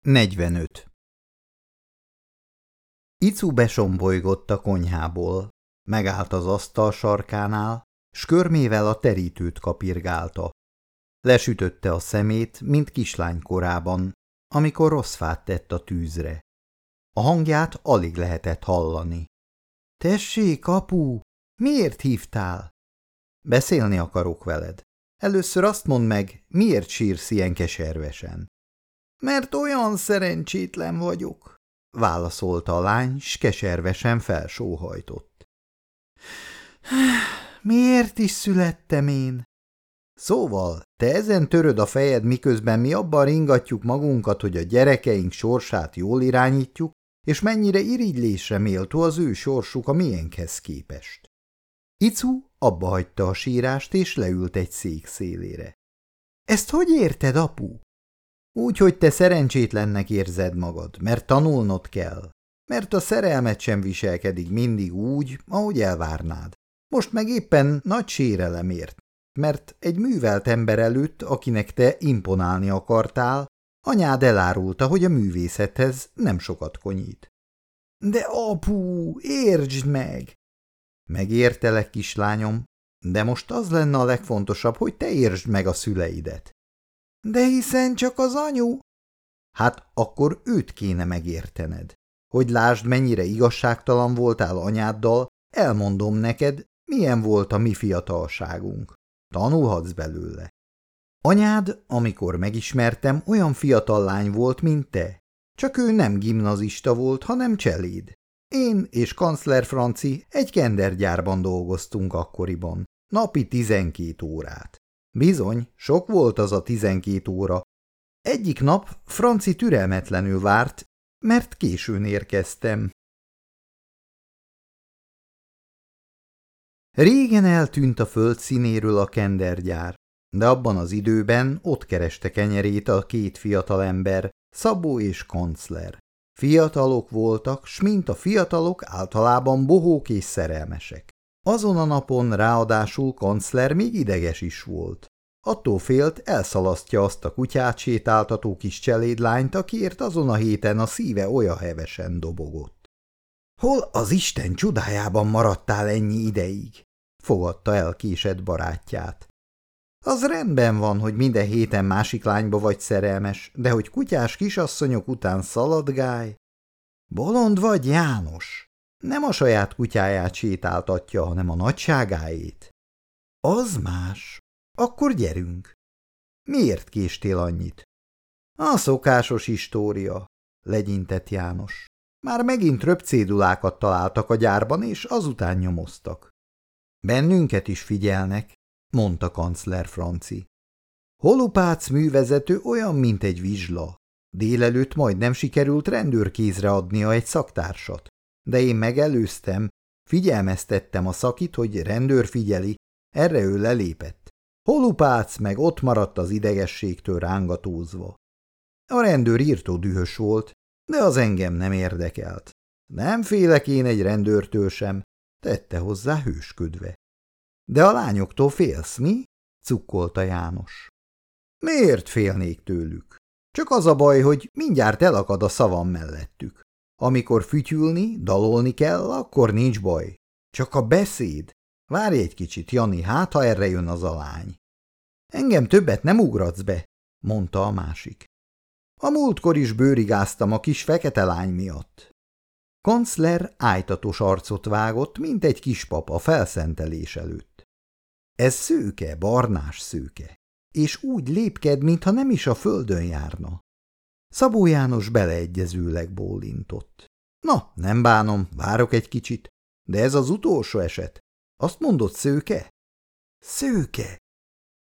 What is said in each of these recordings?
45. Icu besombolygott a konyhából, megállt az asztal sarkánál, s körmével a terítőt kapirgálta. Lesütötte a szemét, mint kislány korában, amikor rossz fát tett a tűzre. A hangját alig lehetett hallani. – Tessék, apu, miért hívtál? – Beszélni akarok veled. Először azt mondd meg, miért sírsz ilyen keservesen? Mert olyan szerencsétlen vagyok, válaszolta a lány, s keservesen felsóhajtott. Miért is születtem én? Szóval, te ezen töröd a fejed, miközben mi abban ringatjuk magunkat, hogy a gyerekeink sorsát jól irányítjuk, és mennyire irigylésre méltó az ő sorsuk a miénkhez képest. Icu abba hagyta a sírást, és leült egy szék szélére. – Ezt hogy érted, apu? Úgy, hogy te szerencsétlennek érzed magad, mert tanulnod kell, mert a szerelmet sem viselkedik mindig úgy, ahogy elvárnád. Most meg éppen nagy sérelemért, mert egy művelt ember előtt, akinek te imponálni akartál, anyád elárulta, hogy a művészethez nem sokat konyít. De apu, értsd meg! Megértelek, kislányom, de most az lenne a legfontosabb, hogy te értsd meg a szüleidet. De hiszen csak az anyu. Hát akkor őt kéne megértened. Hogy lásd, mennyire igazságtalan voltál anyáddal, elmondom neked, milyen volt a mi fiatalságunk. Tanulhatsz belőle. Anyád, amikor megismertem, olyan fiatal lány volt, mint te. Csak ő nem gimnazista volt, hanem cseléd. Én és kancler Franci egy kendergyárban dolgoztunk akkoriban, napi tizenkét órát. Bizony, sok volt az a tizenkét óra. Egyik nap Franci türelmetlenül várt, mert későn érkeztem. Régen eltűnt a föld színéről a kendergyár, de abban az időben ott kereste kenyerét a két fiatal ember, Szabó és Kancler. Fiatalok voltak, s mint a fiatalok általában bohók és szerelmesek. Azon a napon ráadásul kancler még ideges is volt. Attól félt, elszalasztja azt a kutyát sétáltató kis cselédlányt, akiért azon a héten a szíve olyan hevesen dobogott. – Hol az Isten csodájában maradtál ennyi ideig? – fogadta el késett barátját. – Az rendben van, hogy minden héten másik lányba vagy szerelmes, de hogy kutyás kisasszonyok után szaladgálj? – Bolond vagy, János? Nem a saját kutyáját sétáltatja, hanem a nagyságáét. Az más. Akkor gyerünk. Miért késtél annyit? A szokásos história, legyintett János. Már megint röpcédulákat találtak a gyárban, és azután nyomoztak. Bennünket is figyelnek, mondta kancler Franci. Holupác művezető olyan, mint egy vizsla. Délelőtt majdnem sikerült rendőrkézre adnia egy szaktársat de én megelőztem, figyelmeztettem a szakit, hogy rendőr figyeli, erre ő lelépett. Holupác meg ott maradt az idegességtől rángatózva. A rendőr írtó dühös volt, de az engem nem érdekelt. Nem félek én egy rendőrtől sem, tette hozzá hősködve. De a lányoktól félsz, mi? cukkolta János. Miért félnék tőlük? Csak az a baj, hogy mindjárt elakad a szavam mellettük. Amikor fütyülni, dalolni kell, akkor nincs baj. Csak a beszéd. Várj egy kicsit, Jani, hát ha erre jön az a lány. Engem többet nem ugratsz be, mondta a másik. A múltkor is bőrigáztam a kis fekete lány miatt. Kancler ájtatos arcot vágott, mint egy kispap a felszentelés előtt. Ez szőke, barnás szőke, és úgy lépked, mintha nem is a földön járna. Szabó János beleegyezőleg bólintott. Na, nem bánom, várok egy kicsit, de ez az utolsó eset. Azt mondott szőke? Szőke?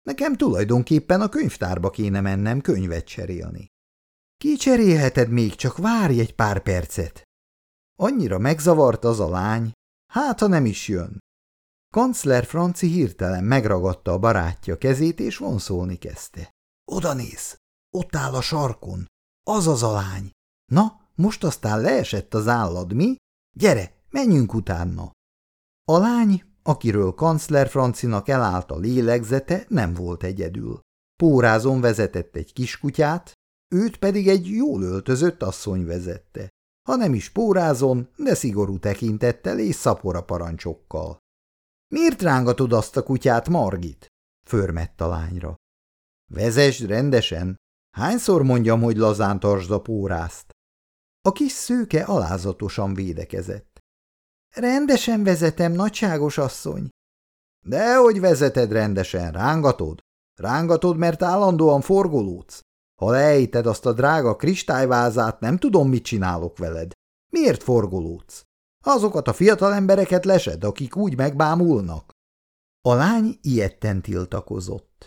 Nekem tulajdonképpen a könyvtárba kéne mennem könyvet cserélni. Kicserélheted még, csak várj egy pár percet. Annyira megzavart az a lány, hát ha nem is jön. Kancler Franci hirtelen megragadta a barátja kezét, és vonszolni kezdte. Oda néz, ott áll a sarkon, az az a lány. Na, most aztán leesett az állad, mi? Gyere, menjünk utána. A lány, akiről kancler Francinak elállt a lélegzete, nem volt egyedül. Pórázon vezetett egy kiskutyát, őt pedig egy jól öltözött asszony vezette. Ha nem is pórázon, de szigorú tekintettel és szapora parancsokkal. – Miért rángatod azt a kutyát, Margit? – förmett a lányra. – Vezesd rendesen. Hányszor mondjam, hogy lazán tartsd a pórázt? A kis szőke alázatosan védekezett. – Rendesen vezetem, nagyságos asszony. – Dehogy vezeted rendesen, rángatod. Rángatod, mert állandóan forgolódsz. Ha leejted azt a drága kristályvázát, nem tudom, mit csinálok veled. Miért forgolódsz? Azokat a fiatal embereket lesed, akik úgy megbámulnak. A lány ilyetten tiltakozott.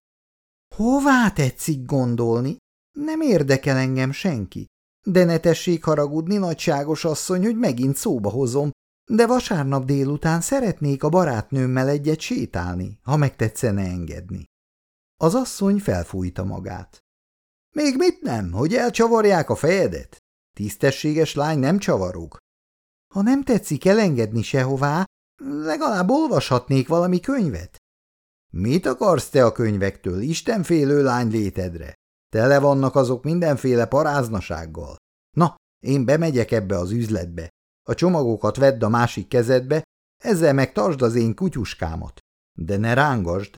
Hová tetszik gondolni? Nem érdekel engem senki. De ne tessék haragudni, nagyságos asszony, hogy megint szóba hozom, de vasárnap délután szeretnék a barátnőmmel egyet sétálni, ha megtetszene engedni. Az asszony felfújta magát. Még mit nem, hogy elcsavarják a fejedet? Tisztességes lány nem csavarog. Ha nem tetszik elengedni sehová, legalább olvashatnék valami könyvet. Mit akarsz te a könyvektől, istenfélő lány létedre? Tele vannak azok mindenféle paráznasággal. Na, én bemegyek ebbe az üzletbe. A csomagokat vedd a másik kezedbe, ezzel meg tartsd az én kutyuskámat. De ne rángasd,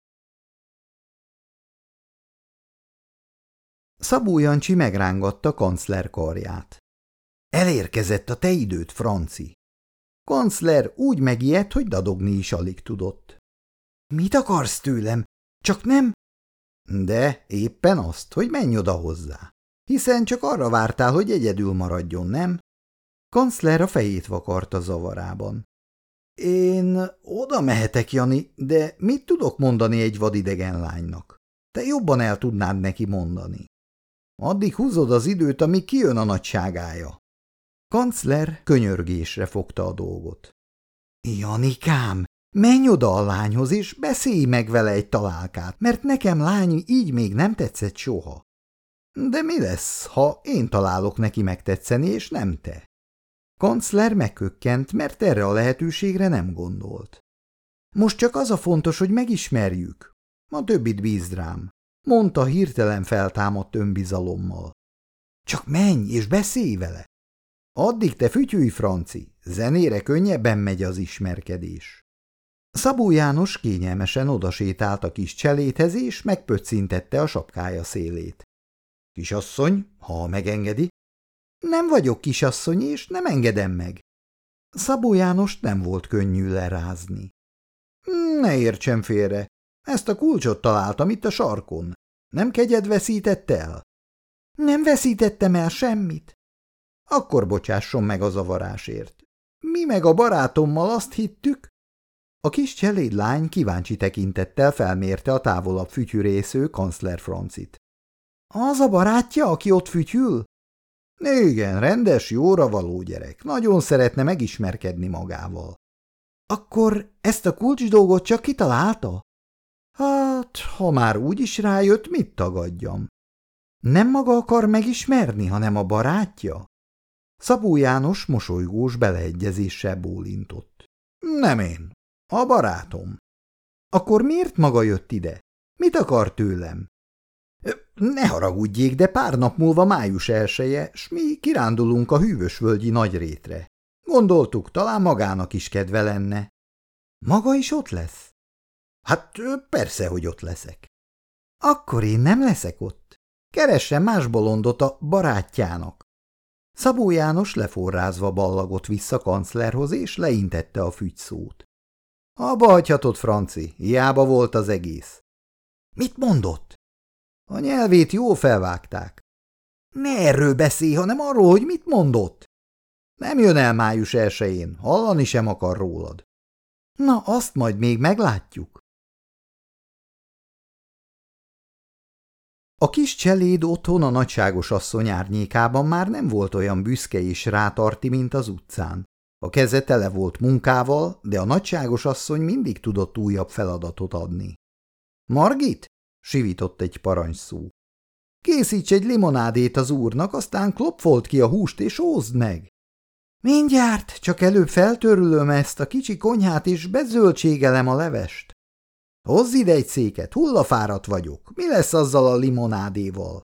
Szabó Jancsi megrángatta kancler karját. Elérkezett a te időt, Franci. Kancler úgy megijedt, hogy dadogni is alig tudott. Mit akarsz tőlem? Csak nem? De éppen azt, hogy menj oda hozzá. Hiszen csak arra vártál, hogy egyedül maradjon, nem? Kancler a fejét vakarta zavarában. Én oda mehetek, Jani, de mit tudok mondani egy vadidegen lánynak? Te jobban el tudnád neki mondani. Addig húzod az időt, amíg kijön a nagyságája. Kancler könyörgésre fogta a dolgot. Janikám, menj oda a lányhoz, és beszélj meg vele egy találkát, mert nekem lány így még nem tetszett soha. De mi lesz, ha én találok neki megtetszeni, és nem te? Kancler megkökkent, mert erre a lehetőségre nem gondolt. Most csak az a fontos, hogy megismerjük. A többit bízd rám mondta hirtelen feltámadt önbizalommal. Csak menj és beszélj vele! Addig te fütyülj, Franci, zenére könnyebben megy az ismerkedés. Szabó János kényelmesen odasétált a kis cseléthez, és megpöccintette a sapkája szélét. Kisasszony, ha megengedi? Nem vagyok kisasszony, és nem engedem meg. Szabó János nem volt könnyű lerázni. Ne értsen félre, ezt a kulcsot találtam itt a sarkon. Nem kegyed veszített el? Nem veszítettem el semmit. Akkor bocsásson meg a zavarásért. Mi meg a barátommal azt hittük? A kis cseléd lány kíváncsi tekintettel felmérte a távolabb fütyűrésző kancler Francit. Az a barátja, aki ott fütyül? Igen, rendes, jóra való gyerek. Nagyon szeretne megismerkedni magával. Akkor ezt a kulcs dolgot csak kitalálta? Hát, ha már úgy is rájött, mit tagadjam? Nem maga akar megismerni, hanem a barátja? Szabó János mosolygós beleegyezéssel bólintott. Nem én, a barátom. Akkor miért maga jött ide? Mit akar tőlem? Ne haragudjék, de pár nap múlva május elsője, s mi kirándulunk a hűvösvölgyi nagyrétre. Gondoltuk, talán magának is kedve lenne. Maga is ott lesz? Hát persze, hogy ott leszek. Akkor én nem leszek ott. Keressen más bolondot a barátjának. Szabó János leforrázva ballagott vissza kanclerhoz, és leintette a fügyszót. Abba hagyhatod, Franci, hiába volt az egész. Mit mondott? A nyelvét jó felvágták. Ne erről beszélj, hanem arról, hogy mit mondott. Nem jön el május elsőjén, hallani sem akar rólad. Na, azt majd még meglátjuk. A kis cseléd otthon a nagyságos asszony árnyékában már nem volt olyan büszke és rátarti, mint az utcán. A keze tele volt munkával, de a nagyságos asszony mindig tudott újabb feladatot adni. – Margit? – sivított egy parancsszó. – Készíts egy limonádét az úrnak, aztán klopfolt ki a húst és ózd meg. – Mindjárt, csak előbb feltörülöm ezt a kicsi konyhát és bezöldségelem a levest. Hozz ide egy széket, hullafáradt vagyok. Mi lesz azzal a limonádéval?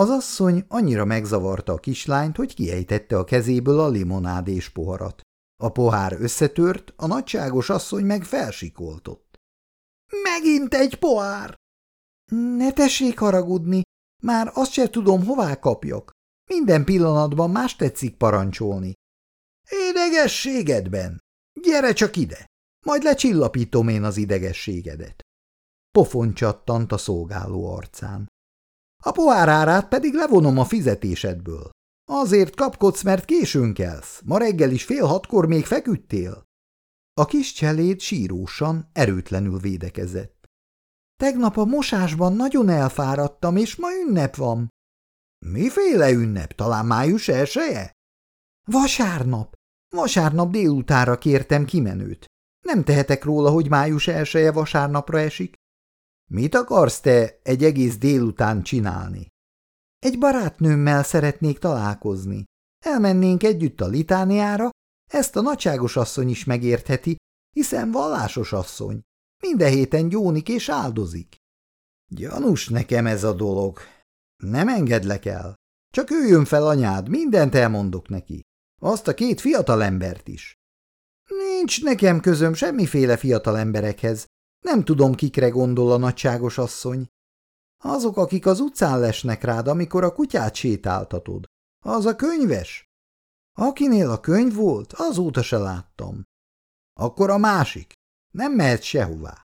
Az asszony annyira megzavarta a kislányt, hogy kiejtette a kezéből a limonádés poharat. A pohár összetört, a nagyságos asszony meg felsikoltott. – Megint egy pohár! – Ne tessék haragudni, már azt se tudom, hová kapjak. Minden pillanatban más tetszik parancsolni. – Idegességedben! Gyere csak ide! Majd lecsillapítom én az idegességedet. Pofon csattant a szolgáló arcán. A pohárárát pedig levonom a fizetésedből. Azért kapkodsz, mert későn kelsz. Ma reggel is fél hatkor még feküdtél. A kis cseléd sírósan, erőtlenül védekezett. Tegnap a mosásban nagyon elfáradtam, és ma ünnep van. Miféle ünnep? Talán május elsője? Vasárnap. Vasárnap délutára kértem kimenőt. Nem tehetek róla, hogy május elsője vasárnapra esik. Mit akarsz te egy egész délután csinálni? Egy barátnőmmel szeretnék találkozni. Elmennénk együtt a litániára, ezt a nagyságos asszony is megértheti, hiszen vallásos asszony. Minden héten gyónik és áldozik. Gyanús nekem ez a dolog. Nem engedlek el. Csak ő jön fel anyád, mindent elmondok neki. Azt a két fiatal embert is. Nincs nekem közöm semmiféle fiatal emberekhez. Nem tudom, kikre gondol a nagyságos asszony. Azok, akik az utcán lesnek rád, amikor a kutyát sétáltatod. Az a könyves. Akinél a könyv volt, azóta se láttam. Akkor a másik. Nem mehet sehová.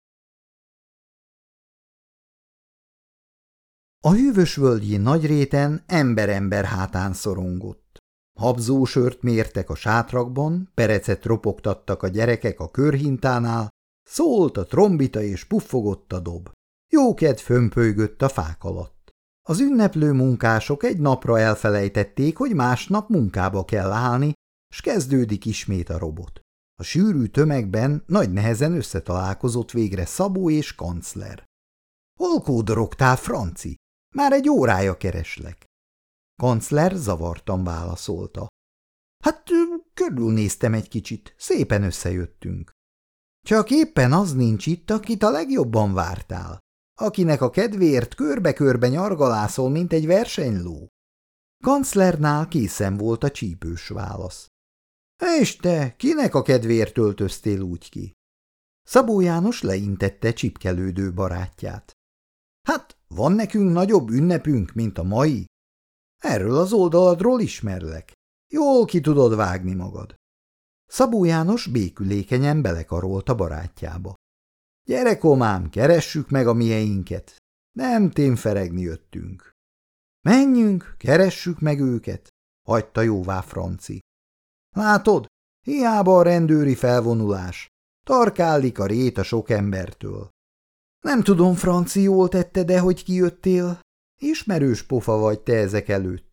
A hűvös völgyi nagy réten ember-ember hátán szorongott. Habzósört mértek a sátrakban, perecet ropogtattak a gyerekek a körhintánál, szólt a trombita és puffogott a dob. Jókedv fömpölygött a fák alatt. Az ünneplő munkások egy napra elfelejtették, hogy másnap munkába kell állni, s kezdődik ismét a robot. A sűrű tömegben nagy nehezen összetalálkozott végre Szabó és kancler. – Hol kódorogtál, Franci? Már egy órája kereslek. Kancler zavartan válaszolta. – Hát körülnéztem egy kicsit, szépen összejöttünk. – Csak éppen az nincs itt, akit a legjobban vártál akinek a kedvéért körbe-körbe nyargalászol, mint egy versenyló. Kanclernál készen volt a csípős válasz. – És te, kinek a kedvéért öltöztél úgy ki? Szabó János leintette csipkelődő barátját. – Hát, van nekünk nagyobb ünnepünk, mint a mai? Erről az oldaladról ismerlek. Jól ki tudod vágni magad. Szabó János békülékenyen belekarolt a barátjába. Gyere, komám, keressük meg a mieinket. Nem témferegni jöttünk. Menjünk, keressük meg őket, hagyta jóvá Franci. Látod, hiába a rendőri felvonulás. Tarkállik a rét a sok embertől. Nem tudom, Franci, jól tette, de hogy kijöttél? Ismerős pofa vagy te ezek előtt.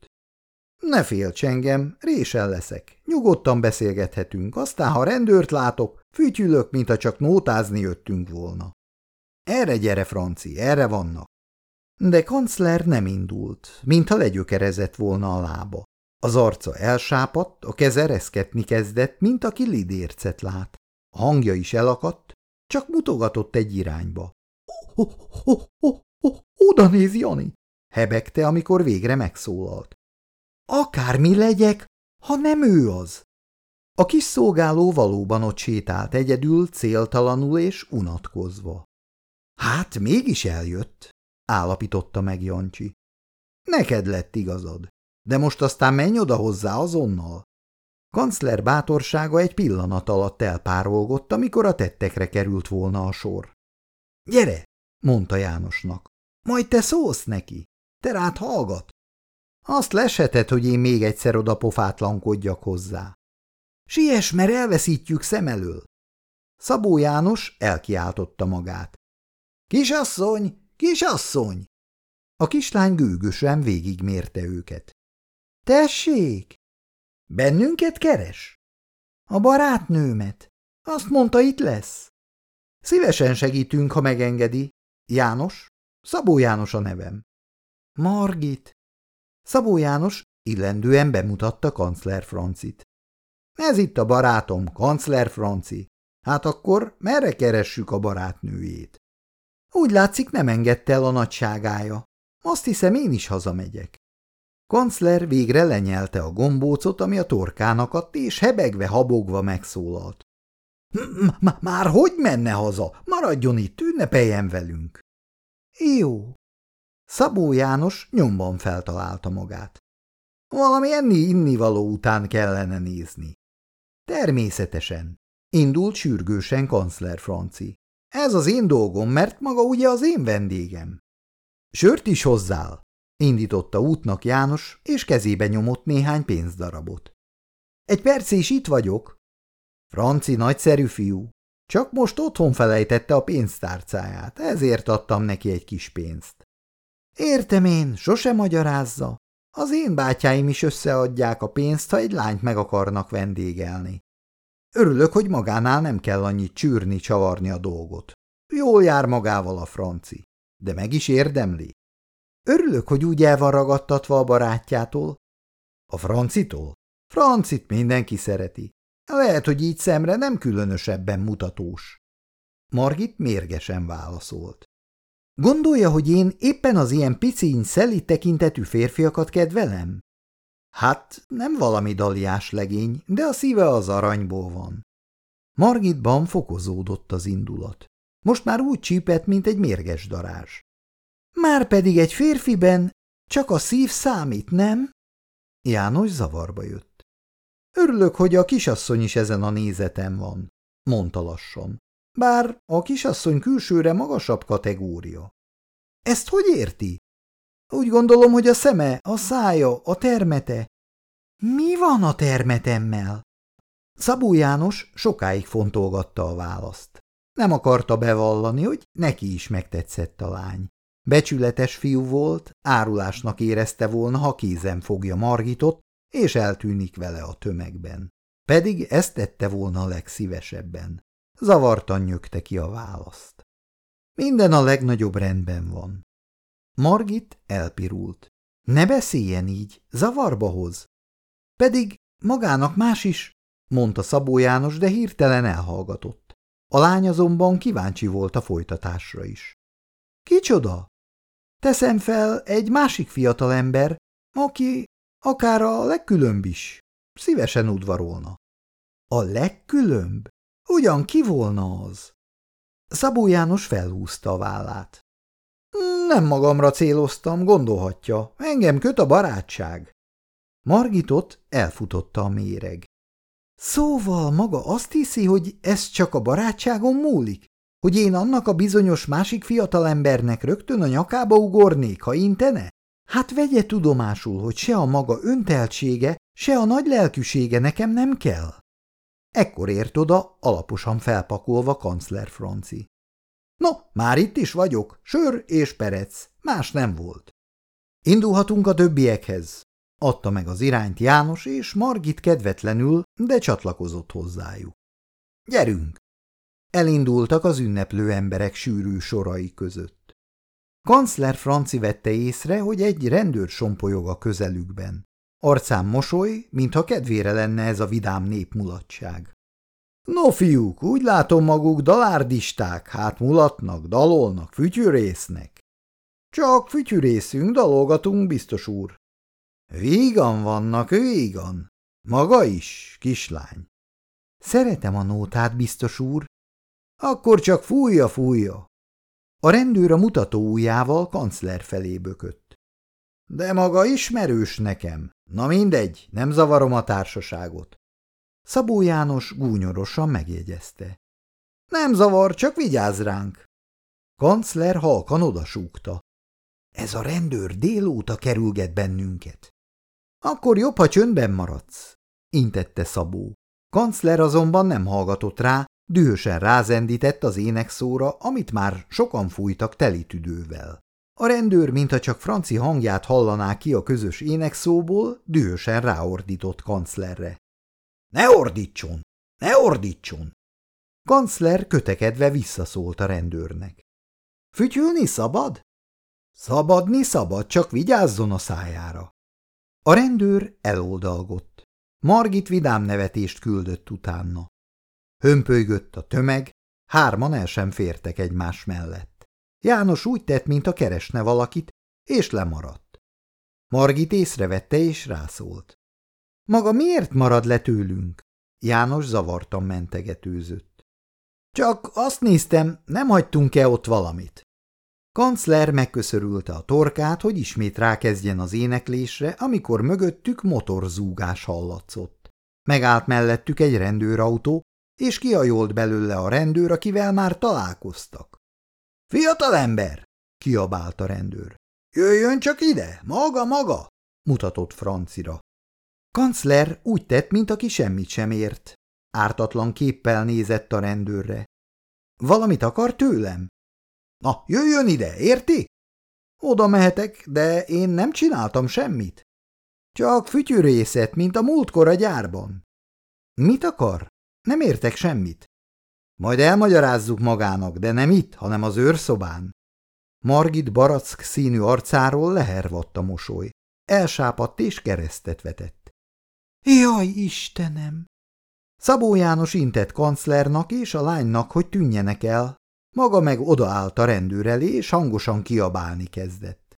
Ne félts engem, résen leszek. Nyugodtan beszélgethetünk, aztán ha rendőrt látok, fütyülök, mintha csak nótázni jöttünk volna. Erre gyere, Franci, erre vannak. De kancler nem indult, mintha legyökerezett volna a lába. Az arca elsápadt, a keze reszketni kezdett, mint aki lidércet lát. A hangja is elakadt, csak mutogatott egy irányba. Oda néz, Jani! hebegte, amikor végre megszólalt. Akármi legyek, ha nem ő az. A kis szolgáló valóban ott sétált egyedül, céltalanul és unatkozva. Hát, mégis eljött, állapította meg Jancsi. Neked lett igazad, de most aztán menj oda hozzá azonnal. Kancler bátorsága egy pillanat alatt elpárolgott, amikor a tettekre került volna a sor. Gyere, mondta Jánosnak, majd te szólsz neki, te rád hallgat. Azt leshetett, hogy én még egyszer oda pofátlankodjak hozzá. Siess, mert elveszítjük szem elől. Szabó János elkiáltotta magát. Kisasszony, kisasszony! A kislány gőgösen végigmérte őket. Tessék! Bennünket keres? A barátnőmet. Azt mondta, itt lesz. Szívesen segítünk, ha megengedi. János? Szabó János a nevem. Margit. Szabó János illendően bemutatta kancler Francit. Ez itt a barátom, kancler Franci. Hát akkor merre keressük a barátnőjét? Úgy látszik, nem engedte el a nagyságája. Azt hiszem, én is hazamegyek. Kancler végre lenyelte a gombócot, ami a torkának adt, és hebegve, habogva megszólalt. – Már hogy menne haza? Maradjon itt, ünnepeljen velünk! – Jó. Szabó János nyomban feltalálta magát. Valami enni-innivaló után kellene nézni. Természetesen. Indult sürgősen kancler Franci. Ez az én dolgom, mert maga ugye az én vendégem. Sört is hozzál, indította útnak János, és kezébe nyomott néhány pénzdarabot. Egy perc is itt vagyok. Franci nagyszerű fiú. Csak most otthon felejtette a pénztárcáját, ezért adtam neki egy kis pénzt. Értem én, sose magyarázza. Az én bátyáim is összeadják a pénzt, ha egy lányt meg akarnak vendégelni. Örülök, hogy magánál nem kell annyit csűrni, csavarni a dolgot. Jól jár magával a franci, de meg is érdemli. Örülök, hogy úgy el van ragadtatva a barátjától. A francitól? Francit mindenki szereti. Lehet, hogy így szemre nem különösebben mutatós. Margit mérgesen válaszolt. Gondolja, hogy én éppen az ilyen piciny, szeli tekintetű férfiakat kedvelem? Hát, nem valami daliás legény, de a szíve az aranyból van. Margitban fokozódott az indulat. Most már úgy csípett, mint egy mérges darázs. Már pedig egy férfiben csak a szív számít, nem? János zavarba jött. Örülök, hogy a kisasszony is ezen a nézeten van, mondta lassan. Bár a kisasszony külsőre magasabb kategória. Ezt hogy érti? Úgy gondolom, hogy a szeme, a szája, a termete. Mi van a termetemmel? Szabó János sokáig fontolgatta a választ. Nem akarta bevallani, hogy neki is megtetszett a lány. Becsületes fiú volt, árulásnak érezte volna, ha kézen fogja Margitot, és eltűnik vele a tömegben. Pedig ezt tette volna a legszívesebben. Zavartan nyögte ki a választ. Minden a legnagyobb rendben van. Margit elpirult. Ne beszéljen így, zavarba hoz. Pedig magának más is, mondta Szabó János, de hirtelen elhallgatott. A lány azonban kíváncsi volt a folytatásra is. Kicsoda? Teszem fel egy másik fiatalember, aki akár a legkülönb is. Szívesen udvarolna. A legkülönb? Ugyan ki volna az? Szabó János felhúzta a vállát. Nem magamra céloztam, gondolhatja. Engem köt a barátság. Margitot elfutotta a méreg. Szóval maga azt hiszi, hogy ez csak a barátságon múlik? Hogy én annak a bizonyos másik fiatalembernek rögtön a nyakába ugornék, ha intene? Hát vegye tudomásul, hogy se a maga önteltsége, se a nagy lelkűsége nekem nem kell. Ekkor ért oda, alaposan felpakolva kancler Franci. No, már itt is vagyok, sör és perec, más nem volt. Indulhatunk a többiekhez, adta meg az irányt János, és Margit kedvetlenül, de csatlakozott hozzájuk. Gyerünk! Elindultak az ünneplő emberek sűrű sorai között. Kancler Franci vette észre, hogy egy rendőr sompolyog a közelükben. Arcán mosoly, mintha kedvére lenne ez a vidám népmulatság. No, fiúk, úgy látom maguk dalárdisták, hát mulatnak, dalolnak, fütyűrésznek. Csak fütyűrészünk, dalolgatunk, biztos úr. Vígan vannak, vígan. Maga is, kislány. Szeretem a nótát, biztos úr. Akkor csak fújja, fújja. A rendőr a mutató ujjával kancler felé bökött. De maga ismerős nekem. Na mindegy, nem zavarom a társaságot. Szabó János gúnyorosan megjegyezte. Nem zavar, csak vigyázz ránk. Kancler halkan odasúgta. Ez a rendőr délóta kerülget bennünket. Akkor jobb, ha csöndben maradsz, intette Szabó. Kancler azonban nem hallgatott rá, dühösen rázendített az énekszóra, amit már sokan fújtak telitüdővel. A rendőr, mintha csak franci hangját hallaná ki a közös énekszóból, dühösen ráordított kanclerre. Ne ordítson! Ne ordítson! Kancler kötekedve visszaszólt a rendőrnek. Fütyülni szabad? Szabadni szabad, csak vigyázzon a szájára. A rendőr eloldalgott. Margit vidám nevetést küldött utána. Hömpölygött a tömeg, hárman el sem fértek egymás mellett. János úgy tett, mint a keresne valakit, és lemaradt. Margit észrevette és rászólt. Maga miért marad le tőlünk? János zavartan mentegetőzött. Csak azt néztem, nem hagytunk-e ott valamit. Kancler megköszörülte a torkát, hogy ismét rákezdjen az éneklésre, amikor mögöttük motorzúgás hallatszott. Megállt mellettük egy rendőrautó, és kiajolt belőle a rendőr, akivel már találkoztak. – Fiatal ember! – kiabált a rendőr. – Jöjjön csak ide, maga, maga! – mutatott francira. Kancler úgy tett, mint aki semmit sem ért. Ártatlan képpel nézett a rendőrre. – Valamit akar tőlem? – Na, jöjjön ide, érti? – Oda mehetek, de én nem csináltam semmit. – Csak fütyűrészet, mint a múltkor a gyárban. – Mit akar? Nem értek semmit. Majd elmagyarázzuk magának, de nem itt, hanem az őrszobán. Margit barack színű arcáról lehervadt a mosoly. Elsápadt és keresztet vetett. Jaj, Istenem! Szabó János intett kanclernak és a lánynak, hogy tűnjenek el. Maga meg odaállt a rendőr elé, és hangosan kiabálni kezdett.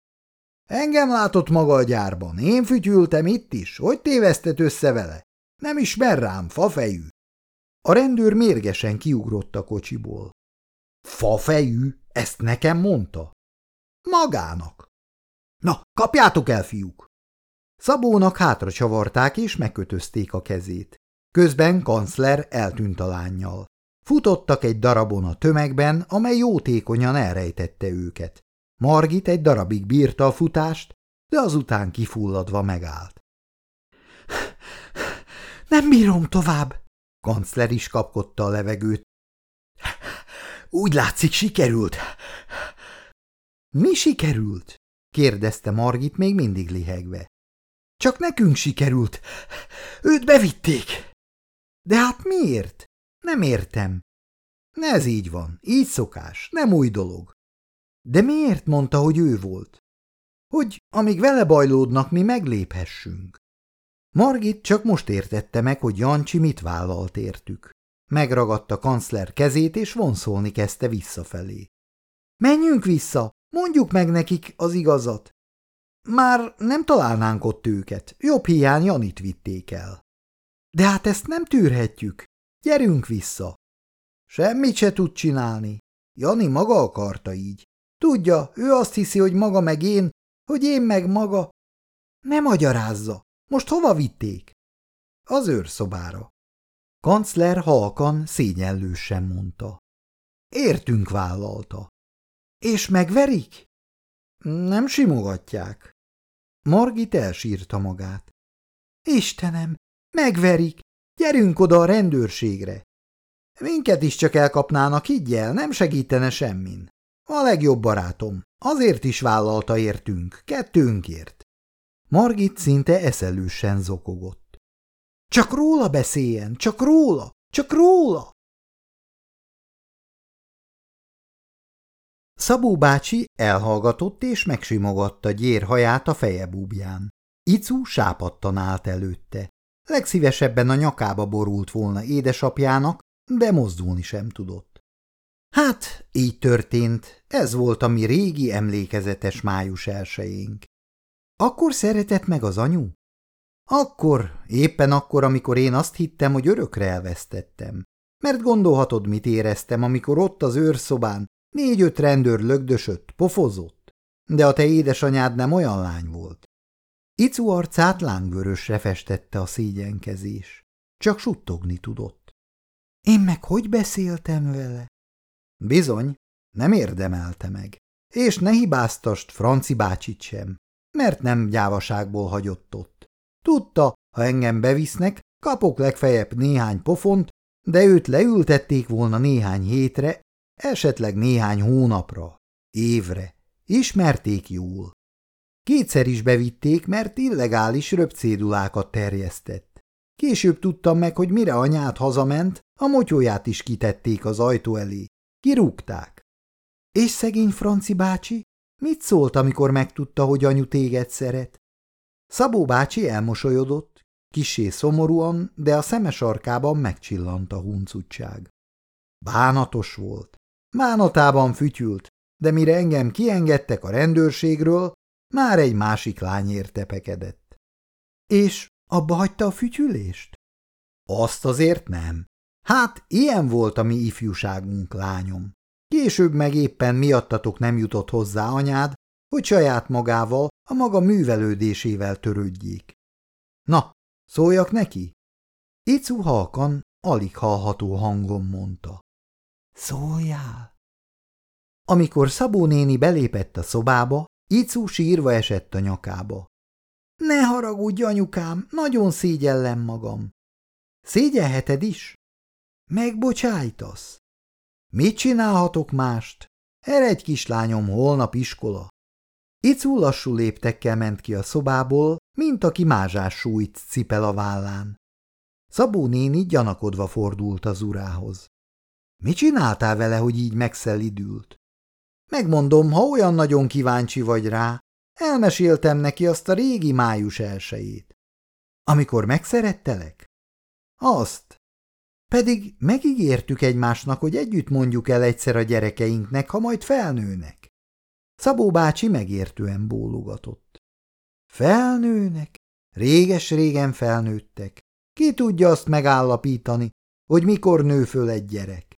Engem látott maga a gyárban, én fütyültem itt is, hogy tévesztett össze vele? Nem ismer rám, fafejű. A rendőr mérgesen kiugrott a kocsiból. Fafejű? Ezt nekem mondta? Magának. Na, kapjátok el, fiúk! Szabónak hátra csavarták és megkötözték a kezét. Közben kancler eltűnt a lányjal. Futottak egy darabon a tömegben, amely jótékonyan elrejtette őket. Margit egy darabig bírta a futást, de azután kifulladva megállt. Nem bírom tovább, Kancler is kapkodta a levegőt. Úgy látszik, sikerült. Mi sikerült? kérdezte Margit még mindig lihegve. Csak nekünk sikerült. Őt bevitték. De hát miért? Nem értem. Ez így van, így szokás, nem új dolog. De miért mondta, hogy ő volt? Hogy amíg vele bajlódnak, mi megléphessünk. Margit csak most értette meg, hogy Jancsi mit vállalt értük. Megragadta kancler kezét, és vonszolni kezdte visszafelé. – Menjünk vissza! Mondjuk meg nekik az igazat! Már nem találnánk ott őket, jobb hiány Janit vitték el. De hát ezt nem tűrhetjük. Gyerünk vissza! Semmit se tud csinálni. Jani maga akarta így. Tudja, ő azt hiszi, hogy maga meg én, hogy én meg maga. Ne magyarázza, most hova vitték? Az őrszobára. Kancler halkan, szégyenlősen mondta. Értünk vállalta. És megverik? Nem simogatják. Margit elsírta magát. Istenem, megverik! Gyerünk oda a rendőrségre! Minket is csak elkapnának, higgyel, nem segítene semmin. A legjobb barátom, azért is vállalta értünk, kettőnkért. Margit szinte eszelősen zokogott. Csak róla beszéljen, csak róla, csak róla! Szabó bácsi elhallgatott és megsimogatta gyérhaját a feje búbján. Icu sápadtan állt előtte. Legszívesebben a nyakába borult volna édesapjának, de mozdulni sem tudott. Hát, így történt, ez volt a mi régi emlékezetes május elsejénk. Akkor szeretett meg az anyu? Akkor, éppen akkor, amikor én azt hittem, hogy örökre elvesztettem. Mert gondolhatod, mit éreztem, amikor ott az őrszobán négy-öt rendőr lögdösött, pofozott. De a te édesanyád nem olyan lány volt. Icu arcát lángvörösre festette a szégyenkezés. Csak suttogni tudott. Én meg hogy beszéltem vele? Bizony, nem érdemelte meg. És ne hibáztast Franci bácsit sem mert nem gyávaságból hagyott ott. Tudta, ha engem bevisznek, kapok legfeljebb néhány pofont, de őt leültették volna néhány hétre, esetleg néhány hónapra, évre. Ismerték jól. Kétszer is bevitték, mert illegális röpcédulákat terjesztett. Később tudtam meg, hogy mire anyát hazament, a motyóját is kitették az ajtó elé. Kirúgták. És szegény Franci bácsi? Mit szólt, amikor megtudta, hogy anyu téged szeret? Szabó bácsi elmosolyodott, kisé szomorúan, de a szemes arkában megcsillant a huncutság. Bánatos volt. Bánatában fütyült, de mire engem kiengedtek a rendőrségről, Már egy másik lány értepekedett. És abba hagyta a fütyülést? Azt azért nem. Hát, ilyen volt a mi ifjúságunk, lányom. Később meg éppen miattatok nem jutott hozzá anyád, hogy saját magával, a maga művelődésével törődjék. Na, szóljak neki? Icu halkan, alig hallható hangon mondta. Szóljál! Amikor Szabó néni belépett a szobába, Icu sírva esett a nyakába. Ne haragudj, anyukám, nagyon szégyellem magam. Szégyelheted is? Megbocsájtasz? Mit csinálhatok mást? Eredj, kislányom, holnap iskola. Icu lassú léptekkel ment ki a szobából, mint aki mázsás sújt cipel a vállán. Szabó néni gyanakodva fordult az urához. Mi csináltál vele, hogy így megszelidült? Megmondom, ha olyan nagyon kíváncsi vagy rá, elmeséltem neki azt a régi május elsejét. Amikor megszerettelek? Azt. Pedig megígértük egymásnak, hogy együtt mondjuk el egyszer a gyerekeinknek, ha majd felnőnek. Szabó bácsi megértően bólogatott. Felnőnek? Réges-régen felnőttek. Ki tudja azt megállapítani, hogy mikor nő föl egy gyerek?